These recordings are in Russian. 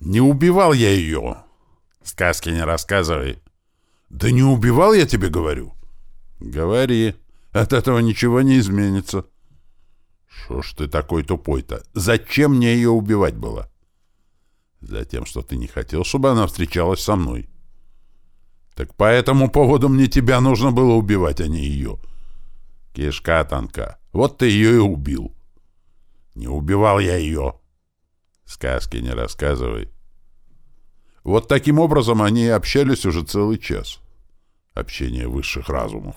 Не убивал я ее. Сказки не рассказывай. Да не убивал я тебе, говорю. Говори. От этого ничего не изменится. Что ж ты такой тупой-то? Зачем мне ее убивать было? Затем, что ты не хотел, чтобы она встречалась со мной. Так по этому поводу мне тебя нужно было убивать, а не ее. Кишка тонка. Вот ты ее и убил. Не убивал я ее. Сказки не рассказывай. Вот таким образом они и общались уже целый час. Общение высших разумов.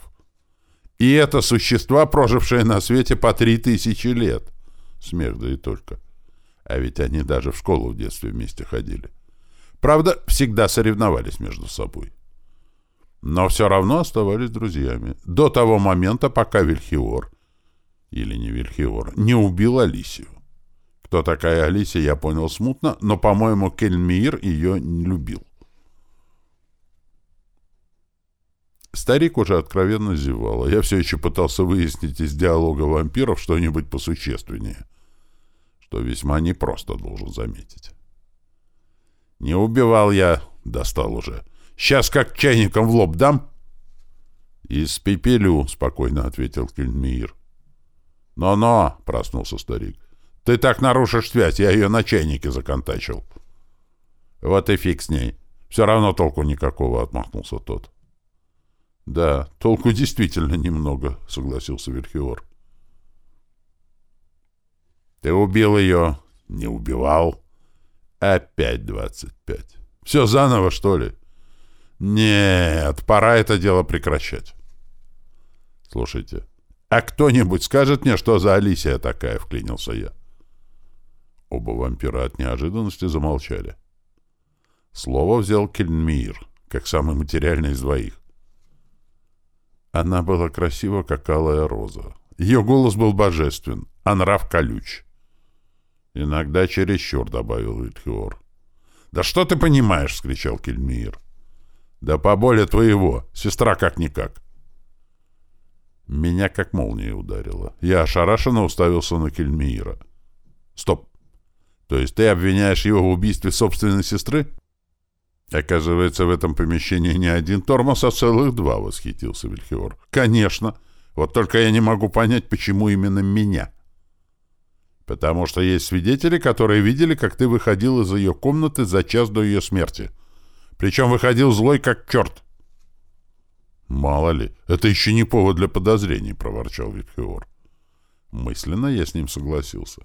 И это существа, прожившие на свете по три тысячи лет. Смех да и только. А ведь они даже в школу в детстве вместе ходили. Правда, всегда соревновались между собой. Но все равно оставались друзьями. До того момента, пока Вильхиор, или не Вильхиор, не убил Алисию. Кто такая Алисия, я понял смутно, но, по-моему, Кельмир ее не любил. Старик уже откровенно зевал, а я все еще пытался выяснить из диалога вампиров что-нибудь посущественнее, что весьма непросто, должен заметить. «Не убивал я», — достал уже. «Сейчас как чайником в лоб дам?» «Испепелю», — спокойно ответил Кельмир. «Но-но», — проснулся старик. Ты так нарушишь связь, я ее на чайнике законтачил. Вот и фиг с ней. Все равно толку никакого, отмахнулся тот. Да, толку действительно немного, согласился Верхиор. Ты убил ее. Не убивал. Опять двадцать пять. Все заново, что ли? Нет, пора это дело прекращать. Слушайте, а кто-нибудь скажет мне, что за Алисия такая, вклинился я. Оба вампира от неожиданности замолчали. Слово взял Кельмир, как самый материальный из двоих. Она была красива, как алая роза. Ее голос был божествен, а нрав колюч. Иногда чересчур, — добавил Вильхиор. «Да что ты понимаешь?» — скричал Кельмир. «Да по боли твоего, сестра как-никак». Меня как молния ударила. Я ошарашенно уставился на Кельмира. «Стоп! То есть ты обвиняешь его в убийстве собственной сестры? Оказывается, в этом помещении не один тормоз, а целых два, — восхитился Вильхиор. Конечно. Вот только я не могу понять, почему именно меня. Потому что есть свидетели, которые видели, как ты выходил из ее комнаты за час до ее смерти. Причем выходил злой, как черт. «Мало ли, это еще не повод для подозрений», — проворчал Вильхиор. Мысленно я с ним согласился.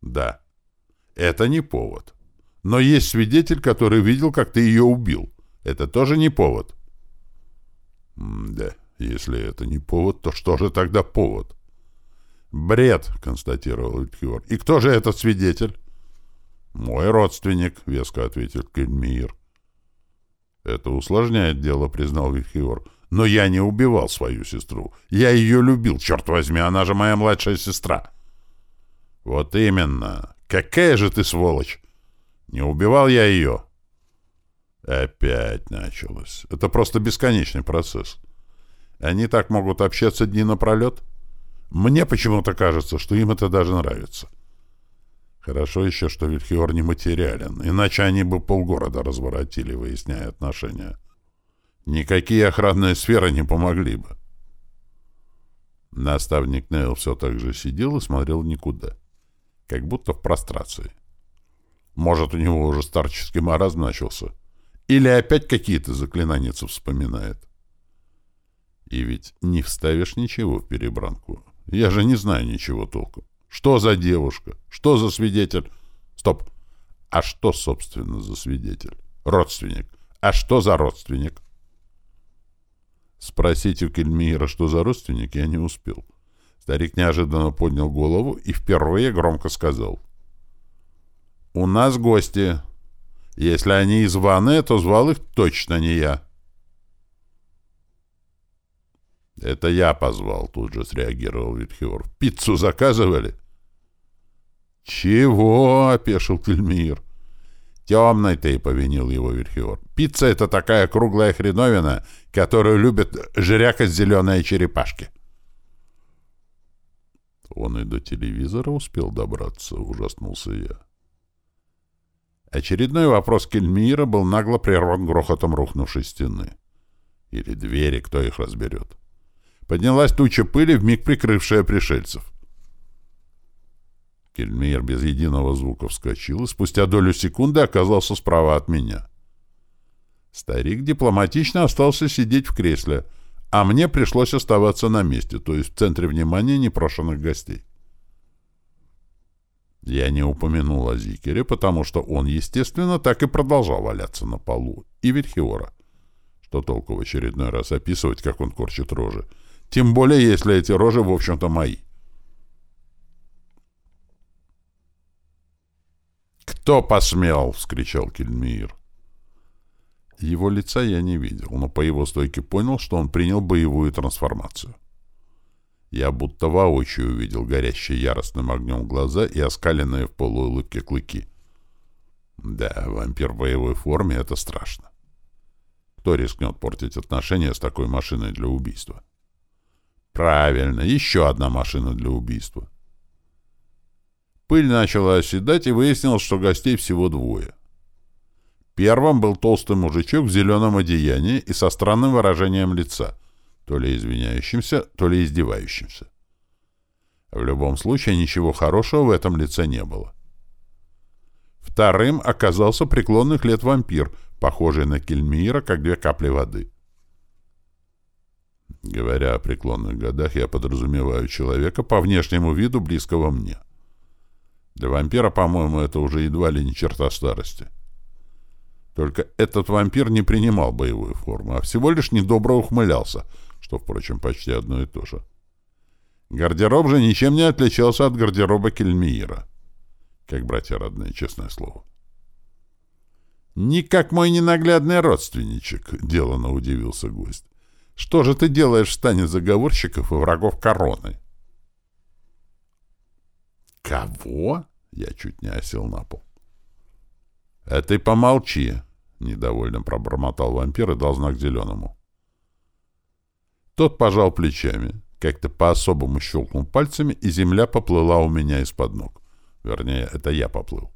«Да, это не повод. Но есть свидетель, который видел, как ты ее убил. Это тоже не повод. Да, если это не повод, то что же тогда повод? Бред, констатировал Элькиор. И кто же этот свидетель? Мой родственник, веско ответил Кельмир. Это усложняет дело, признал Вильхиор. Но я не убивал свою сестру. Я ее любил, черт возьми, она же моя младшая сестра. Вот именно. Какая же ты сволочь! Не убивал я ее. Опять началось. Это просто бесконечный процесс. Они так могут общаться дни напролет. Мне почему-то кажется, что им это даже нравится. Хорошо еще, что Вильхиор не материален, иначе они бы полгорода разворотили, выясняя отношения. Никакие охранные сферы не помогли бы. Наставник Нейл все так же сидел и смотрел никуда как будто в прострации. Может, у него уже старческий маразм начался. Или опять какие-то заклинаницы вспоминает. И ведь не вставишь ничего в перебранку. Я же не знаю ничего толком. Что за девушка? Что за свидетель? Стоп. А что, собственно, за свидетель? Родственник. А что за родственник? Спросить у Кельмира, что за родственник, я не успел. Старик неожиданно поднял голову и впервые громко сказал. «У нас гости. Если они из ванны, то звал их точно не я». «Это я позвал», — тут же среагировал Витхиор. «Пиццу заказывали?» «Чего?» — опешил Кельмир. «Темный ты», — повинил его Вильхиор. «Пицца — это такая круглая хреновина, которую любят жрякать зеленые черепашки». Он и до телевизора успел добраться, ужаснулся я. Очередной вопрос Кельмира был нагло прерван грохотом рухнувшей стены. Или двери, кто их разберет. Поднялась туча пыли, вмиг прикрывшая пришельцев. Кельмир без единого звука вскочил и спустя долю секунды оказался справа от меня. Старик дипломатично остался сидеть в кресле, а мне пришлось оставаться на месте, то есть в центре внимания непрошенных гостей. Я не упомянул о Зикере, потому что он, естественно, так и продолжал валяться на полу. И Вильхиора. Что толку в очередной раз описывать, как он корчит рожи? Тем более, если эти рожи, в общем-то, мои. «Кто посмел?» — вскричал Кельмир. Его лица я не видел, но по его стойке понял, что он принял боевую трансформацию. Я будто воочию увидел горящие яростным огнем глаза и оскаленные в полуулыбке клыки. Да, вампир в боевой форме — это страшно. Кто рискнет портить отношения с такой машиной для убийства? Правильно, еще одна машина для убийства. Пыль начала оседать, и выяснилось, что гостей всего двое. Первым был толстый мужичок в зеленом одеянии и со странным выражением лица — то ли извиняющимся, то ли издевающимся. В любом случае, ничего хорошего в этом лице не было. Вторым оказался преклонных лет вампир, похожий на Кельмира, как две капли воды. Говоря о преклонных годах, я подразумеваю человека по внешнему виду близкого мне. Для вампира, по-моему, это уже едва ли не черта старости. Только этот вампир не принимал боевую форму, а всего лишь недобро ухмылялся — что, впрочем, почти одно и то же. Гардероб же ничем не отличался от гардероба Кельмиира. Как братья родные, честное слово. «Не как мой ненаглядный родственничек», — делано удивился гость. «Что же ты делаешь в стане заговорщиков и врагов короны?» «Кого?» — я чуть не осел на пол. «А ты помолчи», — недовольно пробормотал вампир и дал знак зеленому. Тот пожал плечами, как-то по-особому щелкнул пальцами, и земля поплыла у меня из-под ног. Вернее, это я поплыл.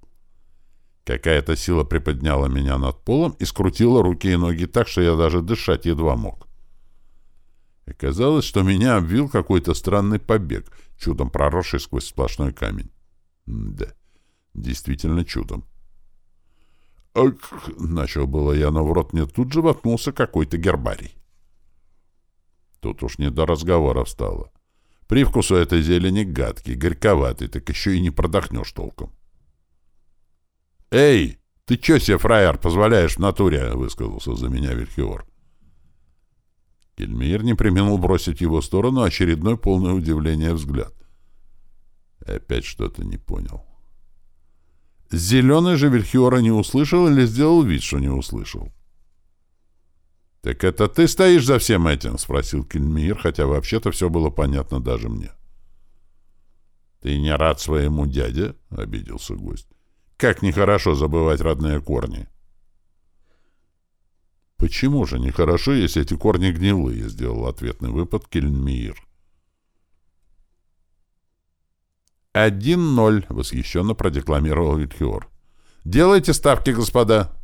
Какая-то сила приподняла меня над полом и скрутила руки и ноги так, что я даже дышать едва мог. Оказалось, что меня обвил какой-то странный побег, чудом проросший сквозь сплошной камень. М да, действительно чудом. «Ах!» — начал было я, но в рот мне тут же воткнулся какой-то гербарий. Тут уж не до разговоров стало. Привкус у этой зелени гадкий, горьковатый, так еще и не продохнешь толком. «Эй, ты че себе, фраер, позволяешь в натуре?» — высказался за меня Вильхиор. Кельмир не применил бросить его сторону очередной полное удивление взгляд. Опять что-то не понял. Зеленый же Вильхиора не услышал или сделал вид, что не услышал. «Так это ты стоишь за всем этим?» — спросил Кельмир, хотя вообще-то все было понятно даже мне. «Ты не рад своему дяде?» — обиделся гость. «Как нехорошо забывать родные корни!» «Почему же нехорошо, если эти корни гнилые?» — сделал ответный выпад Кельмир. «Один ноль», — восхищенно продекламировал Вильхиор. «Делайте ставки, господа!»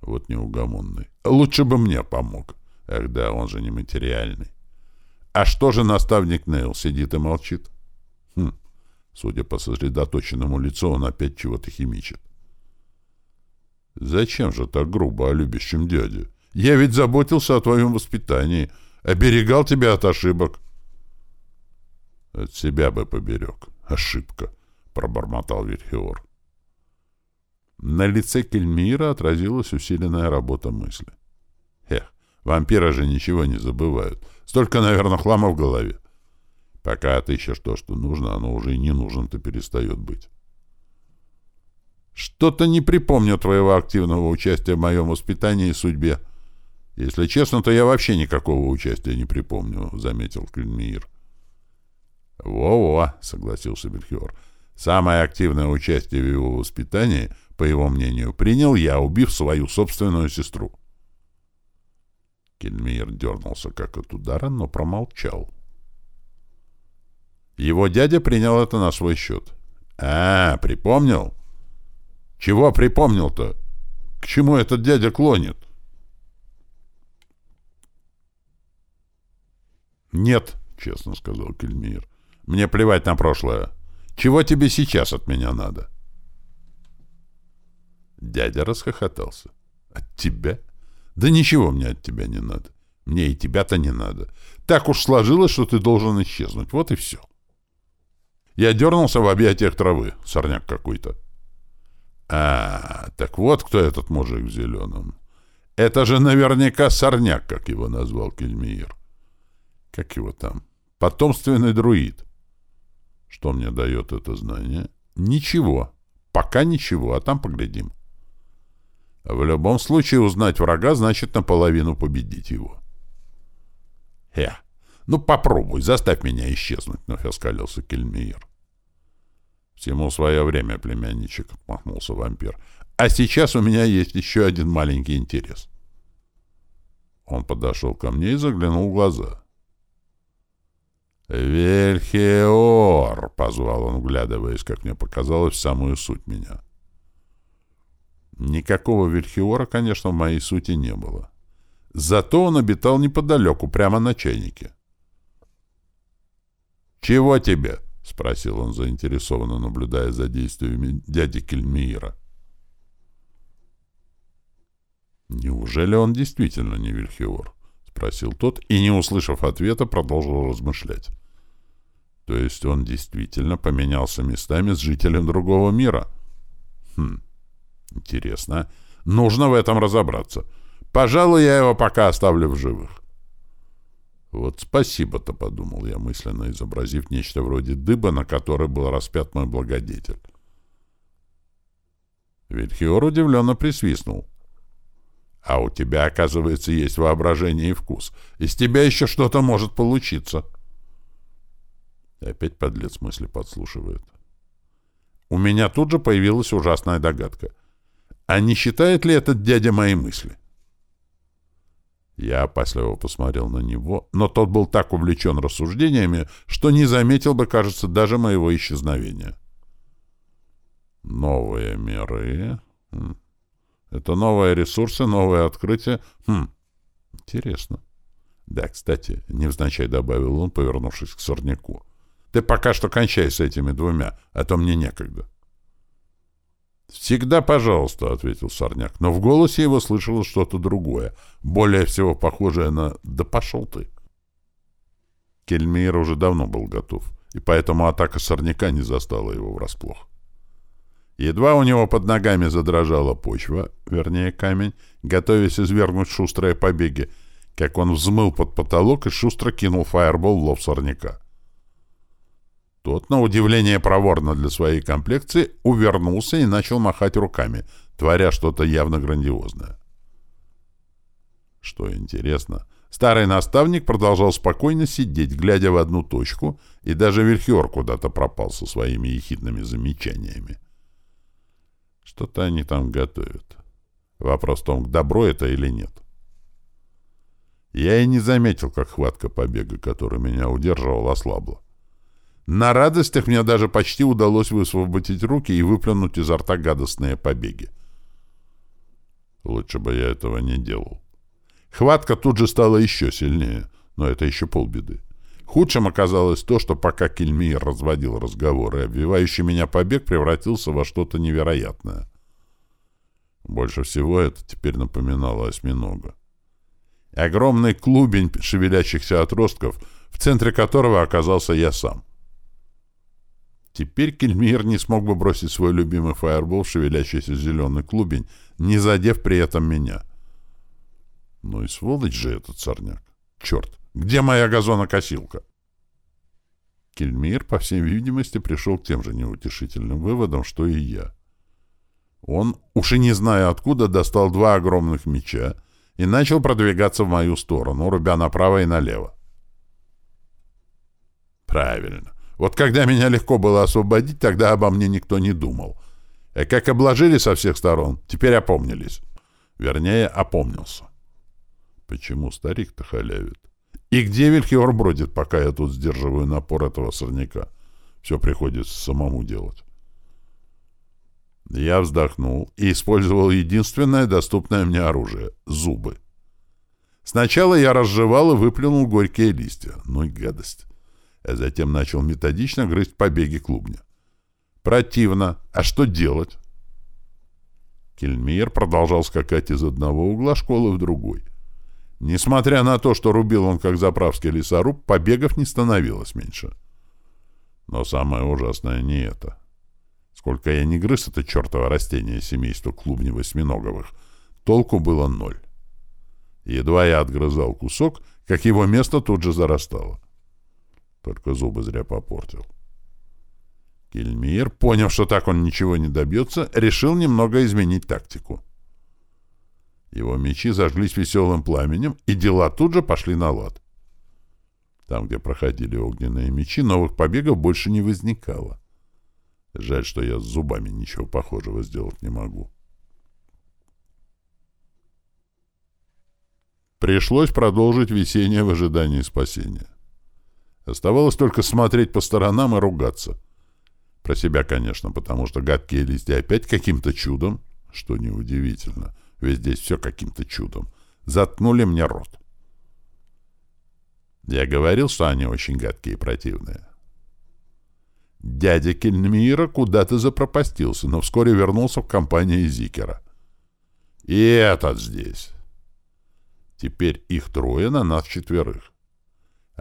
Вот неугомонный. Лучше бы мне помог. Ах да, он же нематериальный. А что же наставник Нейл сидит и молчит? Хм, судя по сосредоточенному лицу, он опять чего-то химичит. Зачем же так грубо о любящем дяде? Я ведь заботился о твоем воспитании, оберегал тебя от ошибок. От себя бы поберег. Ошибка, пробормотал Вильхиор. На лице Кельмира отразилась усиленная работа мысли. Эх, вампиры же ничего не забывают. Столько, наверное, хлама в голове. Пока отыщешь то, что нужно, оно уже и не нужно-то перестает быть. Что-то не припомню твоего активного участия в моем воспитании и судьбе. Если честно, то я вообще никакого участия не припомню, — заметил Кельмир. «Во-во», — согласился Бельхиор. «Самое активное участие в его воспитании — по его мнению, принял я, убив свою собственную сестру. Кельмир дернулся как от удара, но промолчал. Его дядя принял это на свой счет. «А, припомнил?» Чего припомнил-то? К чему этот дядя клонит? Нет, честно сказал Кельмир. Мне плевать на прошлое. Чего тебе сейчас от меня надо? Дядя расхохотался. От тебя? Да ничего мне от тебя не надо. Мне и тебя-то не надо. Так уж сложилось, что ты должен исчезнуть. Вот и все. Я дернулся в объятиях травы. Сорняк какой-то. А, так вот кто этот мужик в зеленом. Это же наверняка сорняк, как его назвал Кельмиир. Как его там? Потомственный друид. Что мне дает это знание? Ничего. Пока ничего, а там поглядим. В любом случае узнать врага значит наполовину победить его. Хе, ну попробуй, заставь меня исчезнуть, вновь оскалился Кельмиир. Всему свое время, племянничек, отмахнулся вампир. А сейчас у меня есть еще один маленький интерес. Он подошел ко мне и заглянул в глаза. «Вельхиор!» — позвал он, вглядываясь, как мне показалось, в самую суть меня. Никакого Вельхиора, конечно, в моей сути не было. Зато он обитал неподалеку, прямо на чайнике. «Чего тебе?» — спросил он, заинтересованно наблюдая за действиями дяди Кельмиира. «Неужели он действительно не Вильхиор?» — спросил тот, и, не услышав ответа, продолжил размышлять. То есть он действительно поменялся местами с жителем другого мира. Хм, интересно. Нужно в этом разобраться. Пожалуй, я его пока оставлю в живых. Вот спасибо-то, подумал я, мысленно изобразив нечто вроде дыба, на которой был распят мой благодетель. Вильхиор удивленно присвистнул. «А у тебя, оказывается, есть воображение и вкус. Из тебя еще что-то может получиться». Опять подлец мысли подслушивает. У меня тут же появилась ужасная догадка. А не считает ли этот дядя мои мысли? Я опасливо посмотрел на него, но тот был так увлечен рассуждениями, что не заметил бы, кажется, даже моего исчезновения. Новые миры. Хм. Это новые ресурсы, новые открытия. Хм. Интересно. Да, кстати, невзначай добавил он, повернувшись к сорняку. Ты пока что кончай с этими двумя, а то мне некогда. «Всегда пожалуйста», — ответил Сорняк, но в голосе его слышалось что-то другое, более всего похожее на «да пошел ты». Кельмир уже давно был готов, и поэтому атака Сорняка не застала его врасплох. Едва у него под ногами задрожала почва, вернее камень, готовясь извергнуть шустрые побеги, как он взмыл под потолок и шустро кинул фаербол в лоб Сорняка. Тот, на удивление проворно для своей комплекции, увернулся и начал махать руками, творя что-то явно грандиозное. Что интересно, старый наставник продолжал спокойно сидеть, глядя в одну точку, и даже Вильхиор куда-то пропал со своими ехидными замечаниями. Что-то они там готовят. Вопрос в том, добро это или нет. Я и не заметил, как хватка побега, который меня удерживал, ослабла. На радостях мне даже почти удалось высвободить руки и выплюнуть изо рта гадостные побеги. Лучше бы я этого не делал. Хватка тут же стала еще сильнее, но это еще полбеды. Худшим оказалось то, что пока Кельмир разводил разговоры, обвивающий меня побег превратился во что-то невероятное. Больше всего это теперь напоминало осьминога. Огромный клубень шевелящихся отростков, в центре которого оказался я сам. Теперь Кельмир не смог бы бросить свой любимый фаербол в шевелящийся зеленый клубень, не задев при этом меня. Ну и сволочь же этот сорняк. Черт, где моя газонокосилка? Кельмир, по всей видимости, пришел к тем же неутешительным выводам, что и я. Он, уж и не зная откуда, достал два огромных меча и начал продвигаться в мою сторону, рубя направо и налево. Правильно. Вот когда меня легко было освободить, тогда обо мне никто не думал. А как обложили со всех сторон, теперь опомнились. Вернее, опомнился. Почему старик-то халявит? И где Вильхиор бродит, пока я тут сдерживаю напор этого сорняка? Все приходится самому делать. Я вздохнул и использовал единственное доступное мне оружие — зубы. Сначала я разжевал и выплюнул горькие листья. Ну и гадость. А затем начал методично грызть побеги клубня. Противно. А что делать? Кельмир продолжал скакать из одного угла школы в другой. Несмотря на то, что рубил он как заправский лесоруб, побегов не становилось меньше. Но самое ужасное не это. Сколько я не грыз это чертово растение семейства клубнево-осьминоговых, толку было ноль. Едва я отгрызал кусок, как его место тут же зарастало. Только зубы зря попортил. Кельмир, поняв, что так он ничего не добьется, решил немного изменить тактику. Его мечи зажглись веселым пламенем, и дела тут же пошли на лад. Там, где проходили огненные мечи, новых побегов больше не возникало. Жаль, что я с зубами ничего похожего сделать не могу. Пришлось продолжить весеннее в ожидании спасения. Оставалось только смотреть по сторонам и ругаться. Про себя, конечно, потому что гадкие листья опять каким-то чудом, что неудивительно, ведь здесь все каким-то чудом, заткнули мне рот. Я говорил, что они очень гадкие и противные. Дядя Кельмира куда-то запропастился, но вскоре вернулся в компании Зикера. И этот здесь. Теперь их трое на нас четверых.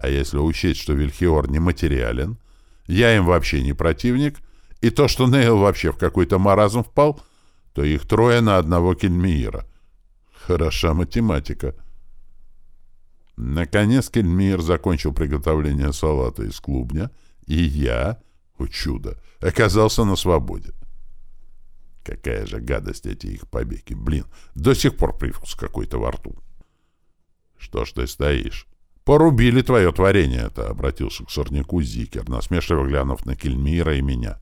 А если учесть, что Вильхиор нематериален, я им вообще не противник, и то, что Нейл вообще в какой-то маразм впал, то их трое на одного Кельмиира. Хороша математика. Наконец Кельмир закончил приготовление салата из клубня, и я, о чудо, оказался на свободе. Какая же гадость эти их побеги. Блин, до сих пор привкус какой-то во рту. Что ж ты стоишь? Порубили твое творение это, обратился к сорняку Зикер, насмешливо глянув на Кельмира и меня.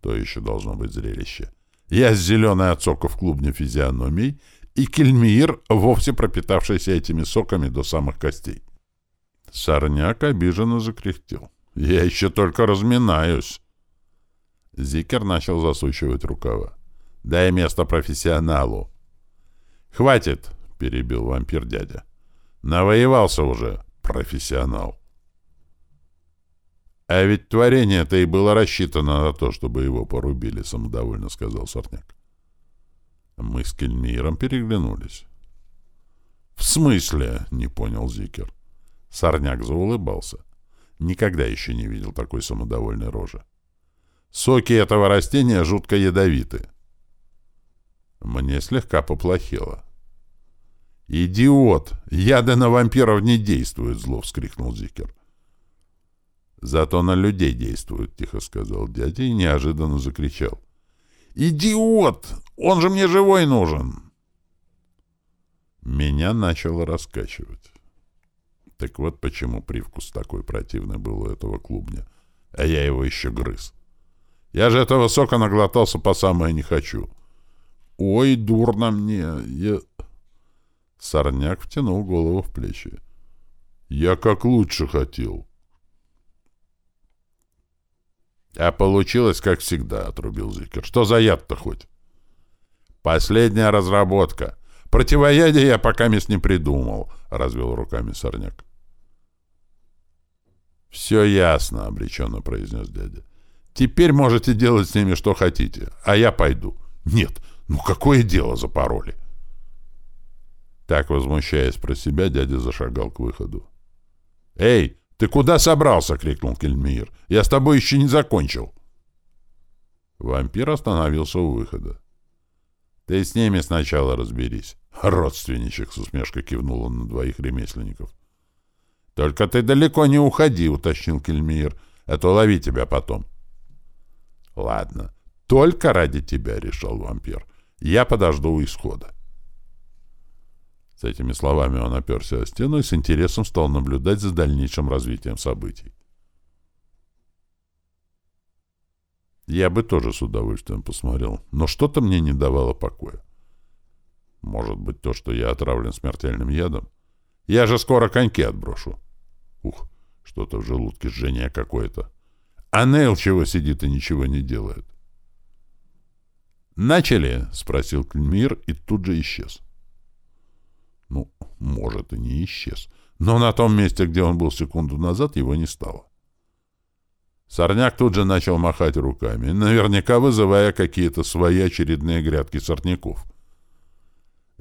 То еще должно быть зрелище. Я с зеленой от соков клубня физиономией и Кельмир, вовсе пропитавшийся этими соками до самых костей. Сорняк обиженно закряхтел. Я еще только разминаюсь. Зикер начал засучивать рукава. «Дай место профессионалу». «Хватит!» — перебил вампир дядя. «Навоевался уже, профессионал». «А ведь творение-то и было рассчитано на то, чтобы его порубили», — самодовольно сказал Сорняк. Мы с Кельмиром переглянулись. «В смысле?» — не понял Зикер. Сорняк заулыбался. Никогда еще не видел такой самодовольной рожи. Соки этого растения жутко ядовиты. Мне слегка поплохело. «Идиот! Яды на вампиров не действуют!» — зло вскрикнул Зикер. «Зато на людей действуют», — тихо сказал дядя и неожиданно закричал. «Идиот! Он же мне живой нужен!» Меня начало раскачивать. Так вот почему привкус такой противный был у этого клубня. А я его еще грыз. Я же этого сока наглотался по самое не хочу. Ой, дурно мне. Я... Сорняк втянул голову в плечи. «Я как лучше хотел». «А получилось, как всегда», — отрубил Зикер. «Что за яд-то хоть?» «Последняя разработка. Противоядие я пока мест не придумал», — развел руками Сорняк. «Все ясно», — обреченно произнес дядя. «Теперь можете делать с ними что хотите, а я пойду». «Нет, ну какое дело за пароли?» Так, возмущаясь про себя, дядя зашагал к выходу. «Эй, ты куда собрался?» — крикнул Кельмир. «Я с тобой еще не закончил». Вампир остановился у выхода. «Ты с ними сначала разберись». Родственничек с усмешкой кивнул он на двоих ремесленников. «Только ты далеко не уходи», — уточнил Кельмир. «А то лови тебя потом». «Ладно, только ради тебя», — решил вампир. «Я подожду исхода». С этими словами он оперся о стену и с интересом стал наблюдать за дальнейшим развитием событий. Я бы тоже с удовольствием посмотрел, но что-то мне не давало покоя. Может быть, то, что я отравлен смертельным ядом? Я же скоро коньки отброшу. Ух, что-то в желудке жжение какое-то. А Нейл чего сидит и ничего не делает? «Начали?» — спросил Климир и тут же исчез. Ну, может, и не исчез. Но на том месте, где он был секунду назад, его не стало. Сорняк тут же начал махать руками, наверняка вызывая какие-то свои очередные грядки сорняков.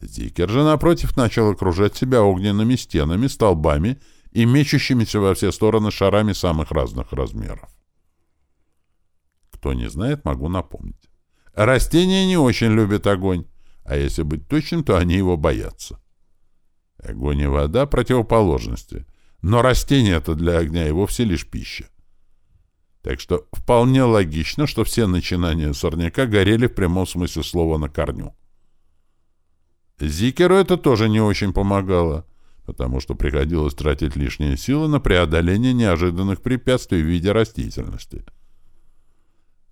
Зикер же, напротив, начал окружать себя огненными стенами, столбами и мечущимися во все стороны шарами самых разных размеров. Кто не знает, могу напомнить. Растения не очень любят огонь, а если быть точным, то они его боятся. Огонь и вода — противоположности, но растения-то для огня и вовсе лишь пища. Так что вполне логично, что все начинания сорняка горели в прямом смысле слова на корню. Зикеру это тоже не очень помогало, потому что приходилось тратить лишние силы на преодоление неожиданных препятствий в виде растительности.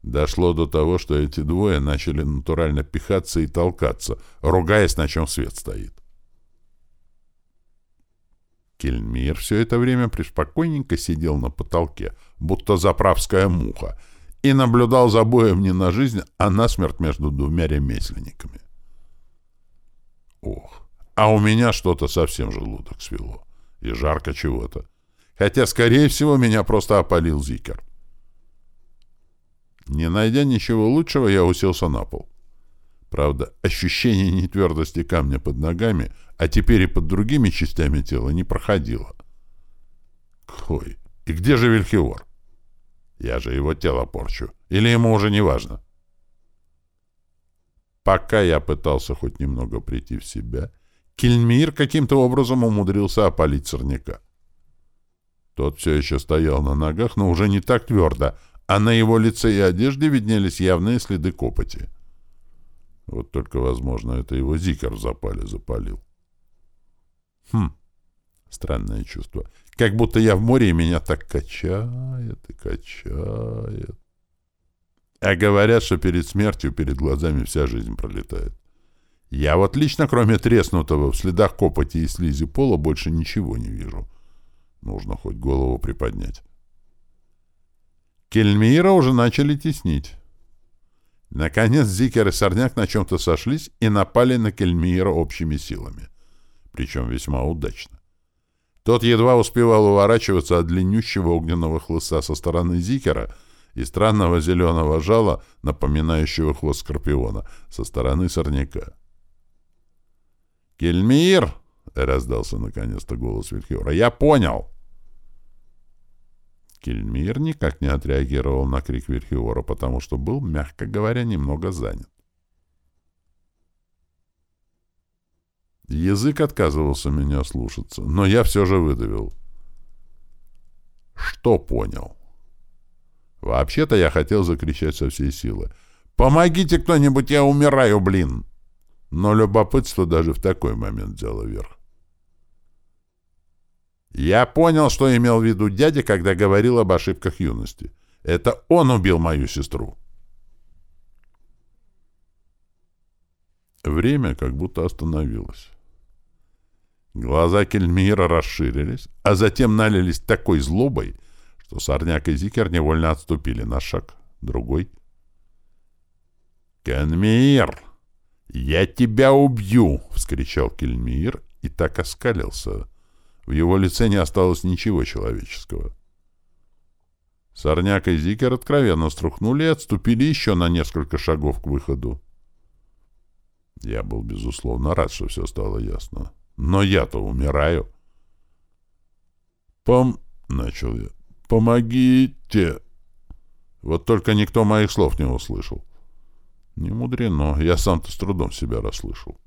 Дошло до того, что эти двое начали натурально пихаться и толкаться, ругаясь, на чем свет стоит. Кельмир все это время преспокойненько сидел на потолке, будто заправская муха, и наблюдал за боем не на жизнь, а на смерть между двумя ремесленниками. Ох, а у меня что-то совсем желудок свело. И жарко чего-то. Хотя, скорее всего, меня просто опалил зикер. Не найдя ничего лучшего, я уселся на пол. Правда, ощущение нетвердости камня под ногами, а теперь и под другими частями тела, не проходило. Ой, и где же Вильхиор? Я же его тело порчу. Или ему уже не важно? Пока я пытался хоть немного прийти в себя, Кельмир каким-то образом умудрился опалить сорняка. Тот все еще стоял на ногах, но уже не так твердо, а на его лице и одежде виднелись явные следы копоти. Вот только, возможно, это его зикер в запале запалил. Хм, странное чувство. Как будто я в море, и меня так качает и качает. А говорят, что перед смертью перед глазами вся жизнь пролетает. Я вот лично, кроме треснутого в следах копоти и слизи пола, больше ничего не вижу. Нужно хоть голову приподнять. Кельмира уже начали теснить. Наконец Зикер и Сорняк на чем-то сошлись и напали на Кельмира общими силами. Причем весьма удачно. Тот едва успевал уворачиваться от длиннющего огненного хлыста со стороны Зикера и странного зеленого жала, напоминающего хвост скорпиона, со стороны сорняка. «Кельмир!» — раздался наконец-то голос Вильхиора. «Я понял!» Кельмир никак не отреагировал на крик Вильхиора, потому что был, мягко говоря, немного занят. Язык отказывался меня слушаться, но я все же выдавил. Что понял? Вообще-то я хотел закричать со всей силы. «Помогите кто-нибудь, я умираю, блин!» Но любопытство даже в такой момент взяло верх. Я понял, что имел в виду дядя, когда говорил об ошибках юности. Это он убил мою сестру. Время как будто остановилось. Глаза Кельмира расширились, а затем налились такой злобой, что Сорняк и Зикер невольно отступили на шаг. Другой. «Кельмир, я тебя убью!» — вскричал Кельмир и так оскалился, в его лице не осталось ничего человеческого. Сорняк и Зикер откровенно струхнули и отступили еще на несколько шагов к выходу. Я был, безусловно, рад, что все стало ясно. Но я-то умираю. «Пом...» — начал я. «Помогите!» Вот только никто моих слов не услышал. Не мудрено, я сам-то с трудом себя расслышал.